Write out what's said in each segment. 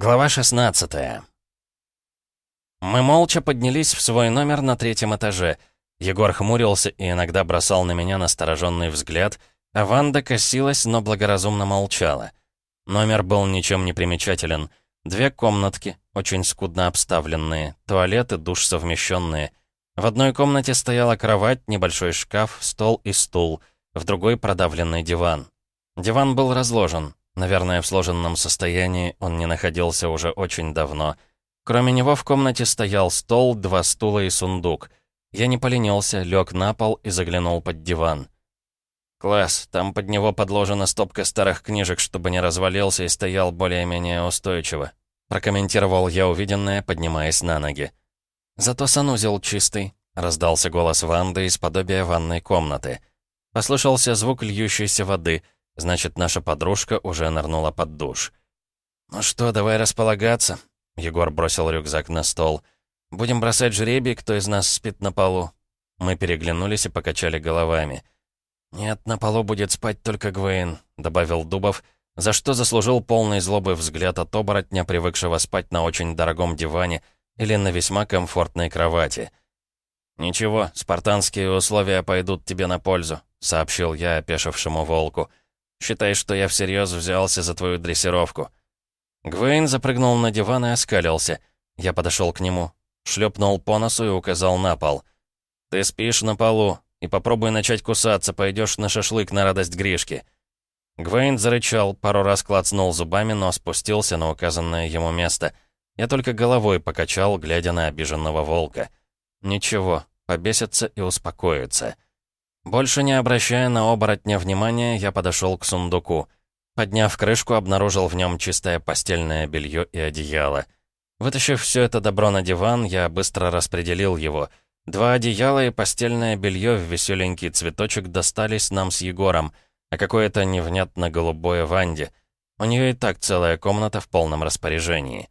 Глава 16 Мы молча поднялись в свой номер на третьем этаже. Егор хмурился и иногда бросал на меня настороженный взгляд, а Ванда косилась, но благоразумно молчала. Номер был ничем не примечателен. Две комнатки, очень скудно обставленные, туалет и душ совмещенные. В одной комнате стояла кровать, небольшой шкаф, стол и стул, в другой продавленный диван. Диван был разложен, Наверное, в сложенном состоянии он не находился уже очень давно. Кроме него в комнате стоял стол, два стула и сундук. Я не поленился, лег на пол и заглянул под диван. «Класс, там под него подложена стопка старых книжек, чтобы не развалился и стоял более-менее устойчиво», прокомментировал я увиденное, поднимаясь на ноги. «Зато санузел чистый», — раздался голос Ванды из подобия ванной комнаты. Послышался звук льющейся воды — Значит, наша подружка уже нырнула под душ. «Ну что, давай располагаться?» Егор бросил рюкзак на стол. «Будем бросать жребий, кто из нас спит на полу». Мы переглянулись и покачали головами. «Нет, на полу будет спать только Гвейн», — добавил Дубов, за что заслужил полный злобы взгляд от оборотня, привыкшего спать на очень дорогом диване или на весьма комфортной кровати. «Ничего, спартанские условия пойдут тебе на пользу», — сообщил я опешившему волку. Считай, что я всерьез взялся за твою дрессировку». Гвейн запрыгнул на диван и оскалился. Я подошел к нему, шлепнул по носу и указал на пол. «Ты спишь на полу, и попробуй начать кусаться, пойдешь на шашлык на радость Гришки». Гвейн зарычал, пару раз клацнул зубами, но спустился на указанное ему место. Я только головой покачал, глядя на обиженного волка. «Ничего, побесится и успокоится». Больше не обращая на оборотня внимания, я подошел к сундуку. Подняв крышку, обнаружил в нем чистое постельное белье и одеяло. Вытащив все это добро на диван, я быстро распределил его. Два одеяла и постельное белье в веселенький цветочек достались нам с Егором, а какое-то невнятно голубое Ванде. У нее и так целая комната в полном распоряжении.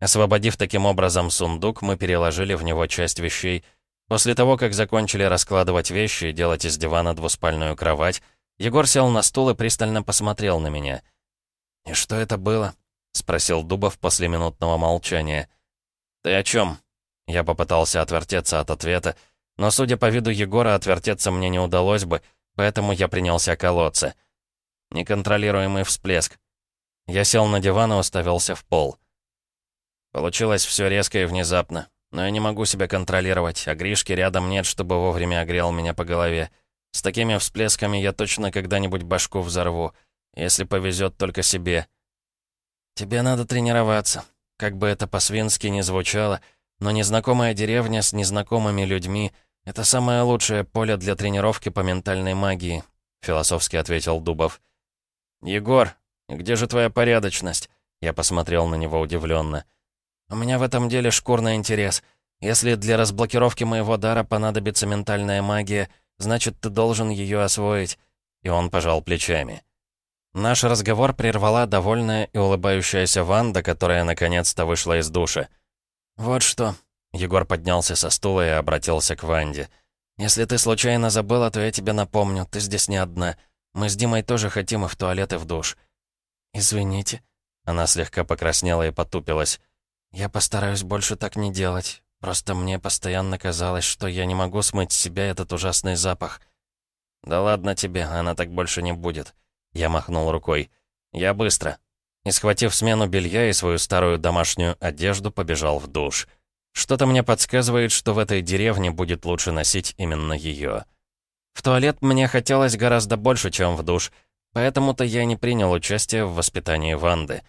Освободив таким образом сундук, мы переложили в него часть вещей, После того, как закончили раскладывать вещи и делать из дивана двуспальную кровать, Егор сел на стул и пристально посмотрел на меня. «И что это было?» — спросил Дубов после минутного молчания. «Ты о чем?» Я попытался отвертеться от ответа, но, судя по виду Егора, отвертеться мне не удалось бы, поэтому я принялся колоться. Неконтролируемый всплеск. Я сел на диван и уставился в пол. Получилось все резко и внезапно. Но я не могу себя контролировать, а Гришки рядом нет, чтобы вовремя огрел меня по голове. С такими всплесками я точно когда-нибудь башку взорву. Если повезет только себе. Тебе надо тренироваться. Как бы это по-свински ни звучало, но незнакомая деревня с незнакомыми людьми — это самое лучшее поле для тренировки по ментальной магии, — философски ответил Дубов. «Егор, где же твоя порядочность?» Я посмотрел на него удивленно. У меня в этом деле шкурный интерес. Если для разблокировки моего дара понадобится ментальная магия, значит, ты должен ее освоить». И он пожал плечами. Наш разговор прервала довольная и улыбающаяся Ванда, которая наконец-то вышла из душа. «Вот что». Егор поднялся со стула и обратился к Ванде. «Если ты случайно забыла, то я тебе напомню, ты здесь не одна. Мы с Димой тоже хотим и в туалет, и в душ». «Извините». Она слегка покраснела и потупилась. «Я постараюсь больше так не делать. Просто мне постоянно казалось, что я не могу смыть с себя этот ужасный запах». «Да ладно тебе, она так больше не будет». Я махнул рукой. «Я быстро». И, схватив смену белья и свою старую домашнюю одежду, побежал в душ. Что-то мне подсказывает, что в этой деревне будет лучше носить именно ее. В туалет мне хотелось гораздо больше, чем в душ, поэтому-то я не принял участие в воспитании Ванды.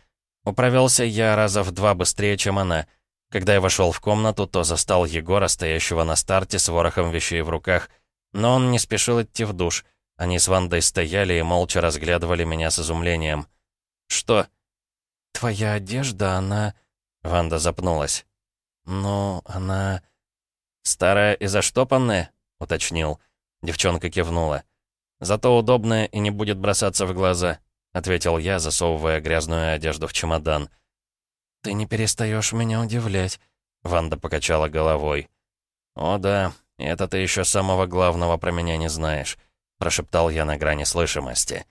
Управился я раза в два быстрее, чем она. Когда я вошел в комнату, то застал Егора, стоящего на старте с ворохом вещей в руках. Но он не спешил идти в душ. Они с Вандой стояли и молча разглядывали меня с изумлением. «Что?» «Твоя одежда, она...» Ванда запнулась. «Ну, она...» «Старая и заштопанная?» — уточнил. Девчонка кивнула. «Зато удобная и не будет бросаться в глаза ответил я, засовывая грязную одежду в чемодан. «Ты не перестаешь меня удивлять», — Ванда покачала головой. «О да, это ты еще самого главного про меня не знаешь», — прошептал я на грани слышимости.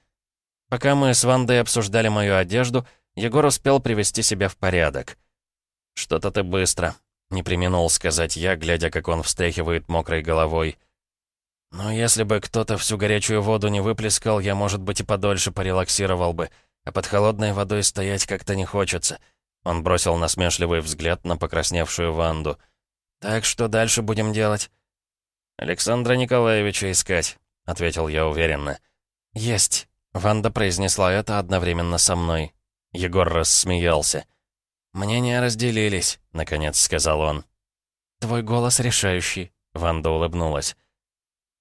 Пока мы с Вандой обсуждали мою одежду, Егор успел привести себя в порядок. «Что-то ты быстро», — не применул сказать я, глядя, как он встряхивает мокрой головой. «Но если бы кто-то всю горячую воду не выплескал, я, может быть, и подольше порелаксировал бы, а под холодной водой стоять как-то не хочется». Он бросил насмешливый взгляд на покрасневшую Ванду. «Так что дальше будем делать?» «Александра Николаевича искать», — ответил я уверенно. «Есть». Ванда произнесла это одновременно со мной. Егор рассмеялся. «Мнения разделились», — наконец сказал он. «Твой голос решающий», — Ванда улыбнулась.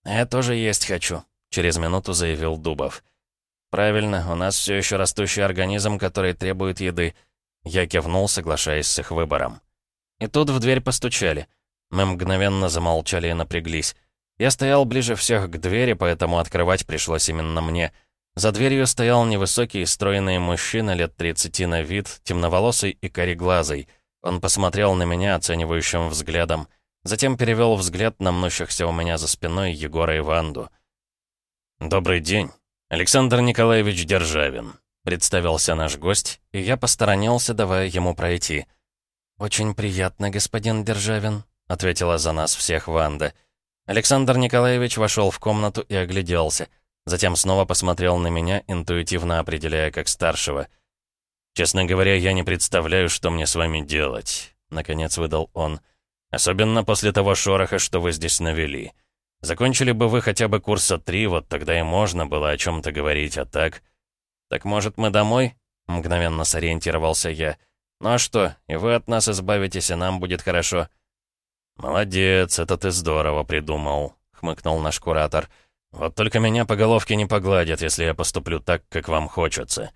«Я тоже есть хочу», — через минуту заявил Дубов. «Правильно, у нас все еще растущий организм, который требует еды». Я кивнул, соглашаясь с их выбором. И тут в дверь постучали. Мы мгновенно замолчали и напряглись. Я стоял ближе всех к двери, поэтому открывать пришлось именно мне. За дверью стоял невысокий, стройный мужчина лет 30 на вид, темноволосый и кореглазый. Он посмотрел на меня оценивающим взглядом. Затем перевел взгляд на мнущихся у меня за спиной Егора и Ванду. «Добрый день. Александр Николаевич Державин», — представился наш гость, и я посторонился, давая ему пройти. «Очень приятно, господин Державин», — ответила за нас всех Ванда. Александр Николаевич вошел в комнату и огляделся. Затем снова посмотрел на меня, интуитивно определяя как старшего. «Честно говоря, я не представляю, что мне с вами делать», — наконец выдал он. «Особенно после того шороха, что вы здесь навели. Закончили бы вы хотя бы курса три, вот тогда и можно было о чем-то говорить, а так...» «Так, может, мы домой?» — мгновенно сориентировался я. «Ну а что, и вы от нас избавитесь, и нам будет хорошо». «Молодец, это ты здорово придумал», — хмыкнул наш куратор. «Вот только меня по головке не погладят, если я поступлю так, как вам хочется».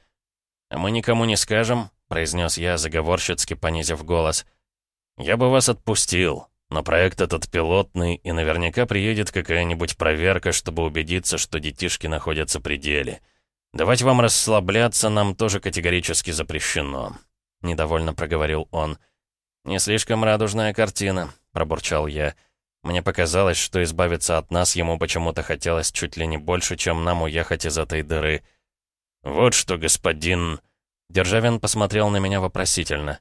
«А мы никому не скажем», — произнес я, заговорщицки понизив голос. «Я бы вас отпустил, но проект этот пилотный, и наверняка приедет какая-нибудь проверка, чтобы убедиться, что детишки находятся при деле. Давать вам расслабляться нам тоже категорически запрещено», — недовольно проговорил он. «Не слишком радужная картина», пробурчал я. Мне показалось, что избавиться от нас ему почему-то хотелось чуть ли не больше, чем нам уехать из этой дыры. «Вот что, господин...» Державин посмотрел на меня вопросительно.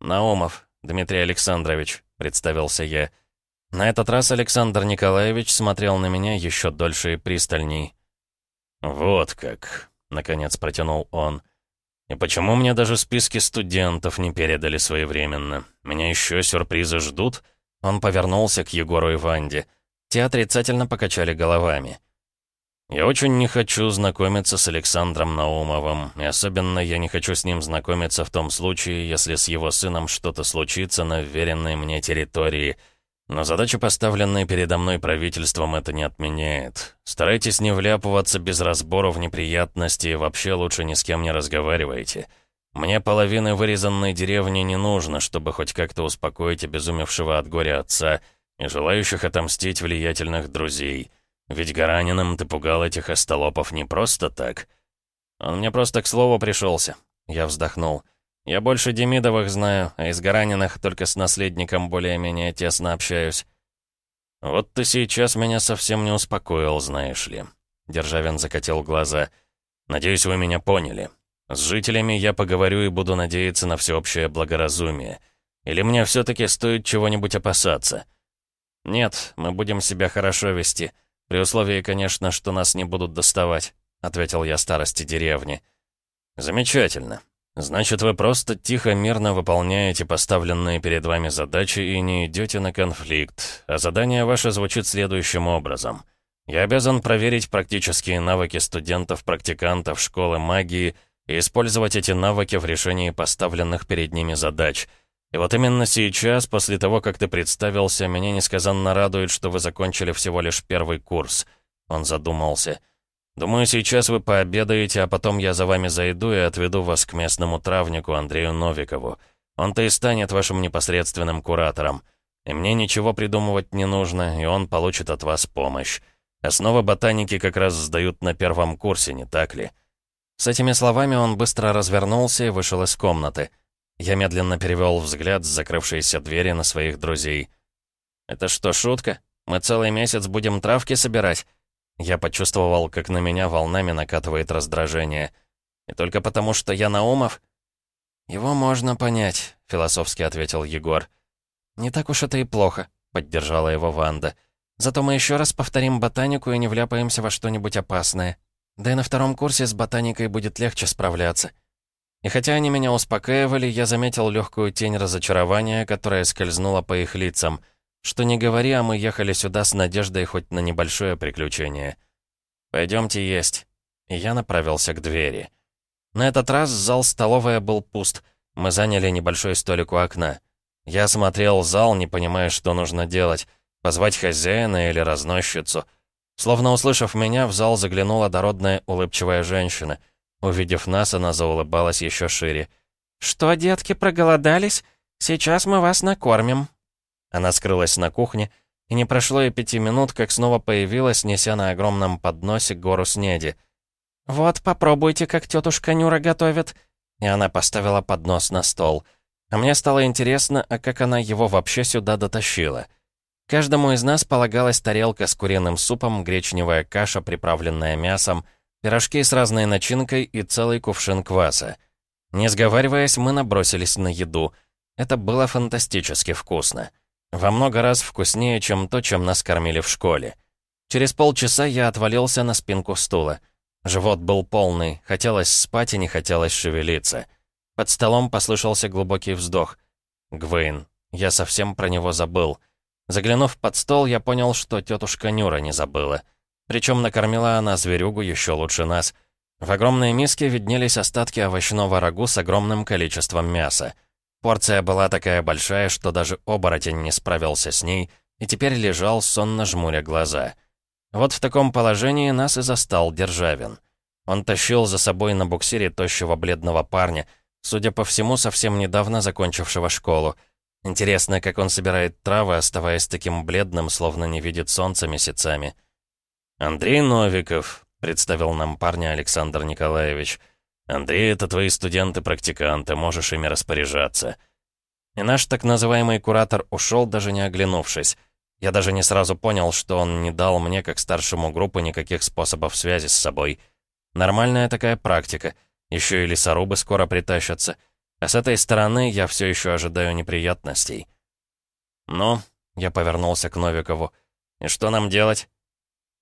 «Наумов, Дмитрий Александрович», — представился я. На этот раз Александр Николаевич смотрел на меня еще дольше и пристальней. «Вот как», — наконец протянул он. «И почему мне даже списки студентов не передали своевременно? Меня еще сюрпризы ждут?» Он повернулся к Егору и Ванде. Те отрицательно покачали головами. «Я очень не хочу знакомиться с Александром Наумовым, и особенно я не хочу с ним знакомиться в том случае, если с его сыном что-то случится на вверенной мне территории. Но задача, поставленная передо мной правительством, это не отменяет. Старайтесь не вляпываться без разбора в неприятности и вообще лучше ни с кем не разговаривайте. Мне половины вырезанной деревни не нужно, чтобы хоть как-то успокоить обезумевшего от горя отца и желающих отомстить влиятельных друзей. Ведь Гараниным ты пугал этих остолопов не просто так. Он мне просто к слову пришелся. Я вздохнул. Я больше Демидовых знаю, а из Гараниных только с наследником более-менее тесно общаюсь. Вот ты сейчас меня совсем не успокоил, знаешь ли. Державин закатил глаза. Надеюсь, вы меня поняли. С жителями я поговорю и буду надеяться на всеобщее благоразумие. Или мне все-таки стоит чего-нибудь опасаться? Нет, мы будем себя хорошо вести. При условии, конечно, что нас не будут доставать, ответил я старости деревни. Замечательно. Значит, вы просто тихо, мирно выполняете поставленные перед вами задачи и не идете на конфликт. А задание ваше звучит следующим образом. Я обязан проверить практические навыки студентов-практикантов школы магии — и использовать эти навыки в решении поставленных перед ними задач. И вот именно сейчас, после того, как ты представился, меня несказанно радует, что вы закончили всего лишь первый курс. Он задумался. Думаю, сейчас вы пообедаете, а потом я за вами зайду и отведу вас к местному травнику Андрею Новикову. Он-то и станет вашим непосредственным куратором. И мне ничего придумывать не нужно, и он получит от вас помощь. Основы ботаники как раз сдают на первом курсе, не так ли?» С этими словами он быстро развернулся и вышел из комнаты. Я медленно перевел взгляд с закрывшейся двери на своих друзей. «Это что, шутка? Мы целый месяц будем травки собирать?» Я почувствовал, как на меня волнами накатывает раздражение. И только потому, что я Наумов? «Его можно понять», — философски ответил Егор. «Не так уж это и плохо», — поддержала его Ванда. «Зато мы еще раз повторим ботанику и не вляпаемся во что-нибудь опасное. Да и на втором курсе с ботаникой будет легче справляться». И хотя они меня успокаивали, я заметил легкую тень разочарования, которая скользнула по их лицам. Что не говори, а мы ехали сюда с надеждой хоть на небольшое приключение. «Пойдемте есть». И я направился к двери. На этот раз зал-столовая был пуст. Мы заняли небольшой столик у окна. Я смотрел зал, не понимая, что нужно делать. Позвать хозяина или разносчицу. Словно услышав меня, в зал заглянула дородная улыбчивая женщина. Увидев нас, она заулыбалась еще шире. «Что, детки, проголодались? Сейчас мы вас накормим». Она скрылась на кухне, и не прошло и пяти минут, как снова появилась, неся на огромном подносе гору снеди. «Вот, попробуйте, как тетушка Нюра готовит». И она поставила поднос на стол. А мне стало интересно, а как она его вообще сюда дотащила. Каждому из нас полагалась тарелка с куриным супом, гречневая каша, приправленная мясом — Пирожки с разной начинкой и целый кувшин кваса. Не сговариваясь, мы набросились на еду. Это было фантастически вкусно. Во много раз вкуснее, чем то, чем нас кормили в школе. Через полчаса я отвалился на спинку стула. Живот был полный, хотелось спать и не хотелось шевелиться. Под столом послышался глубокий вздох. Гвейн. Я совсем про него забыл. Заглянув под стол, я понял, что тетушка Нюра не забыла. Причем накормила она зверюгу еще лучше нас. В огромной миске виднелись остатки овощного рагу с огромным количеством мяса. Порция была такая большая, что даже оборотень не справился с ней, и теперь лежал, сонно жмуря глаза. Вот в таком положении нас и застал Державин. Он тащил за собой на буксире тощего бледного парня, судя по всему, совсем недавно закончившего школу. Интересно, как он собирает травы, оставаясь таким бледным, словно не видит солнца месяцами. «Андрей Новиков», — представил нам парня Александр Николаевич. «Андрей, это твои студенты-практиканты, можешь ими распоряжаться». И наш так называемый куратор ушел, даже не оглянувшись. Я даже не сразу понял, что он не дал мне, как старшему группы, никаких способов связи с собой. Нормальная такая практика. Еще и лесорубы скоро притащатся. А с этой стороны я все еще ожидаю неприятностей. «Ну?» — я повернулся к Новикову. «И что нам делать?»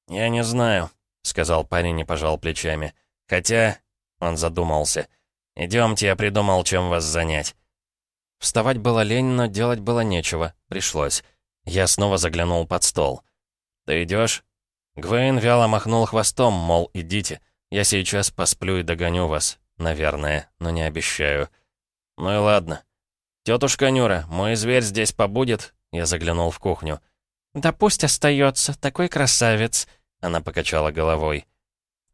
«Я не знаю», — сказал парень и пожал плечами. «Хотя...» — он задумался. «Идемте, я придумал, чем вас занять». Вставать было лень, но делать было нечего. Пришлось. Я снова заглянул под стол. «Ты идешь? Гвейн вяло махнул хвостом, мол, идите. Я сейчас посплю и догоню вас. Наверное, но не обещаю. Ну и ладно. «Тетушка Нюра, мой зверь здесь побудет?» Я заглянул в кухню. «Да пусть остается, такой красавец», — она покачала головой.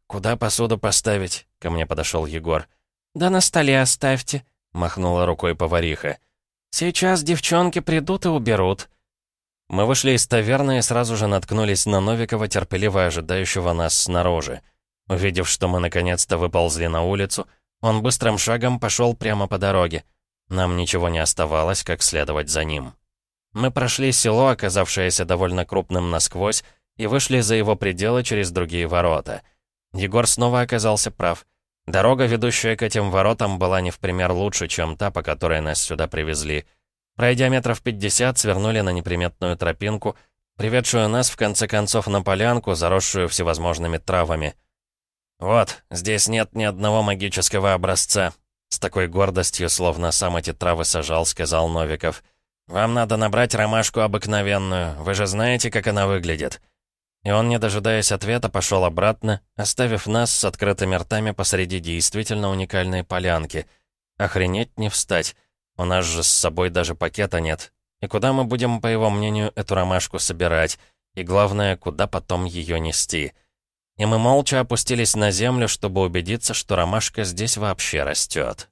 «Куда посуду поставить?» — ко мне подошел Егор. «Да на столе оставьте», — махнула рукой повариха. «Сейчас девчонки придут и уберут». Мы вышли из таверны и сразу же наткнулись на Новикова, терпеливо ожидающего нас снаружи. Увидев, что мы наконец-то выползли на улицу, он быстрым шагом пошел прямо по дороге. Нам ничего не оставалось, как следовать за ним. Мы прошли село, оказавшееся довольно крупным насквозь, и вышли за его пределы через другие ворота. Егор снова оказался прав. Дорога, ведущая к этим воротам, была не в пример лучше, чем та, по которой нас сюда привезли. Пройдя метров пятьдесят, свернули на неприметную тропинку, приведшую нас, в конце концов, на полянку, заросшую всевозможными травами. «Вот, здесь нет ни одного магического образца», — с такой гордостью, словно сам эти травы сажал, сказал Новиков. «Вам надо набрать ромашку обыкновенную, вы же знаете, как она выглядит». И он, не дожидаясь ответа, пошел обратно, оставив нас с открытыми ртами посреди действительно уникальной полянки. Охренеть не встать. У нас же с собой даже пакета нет. И куда мы будем, по его мнению, эту ромашку собирать? И главное, куда потом ее нести? И мы молча опустились на землю, чтобы убедиться, что ромашка здесь вообще растет.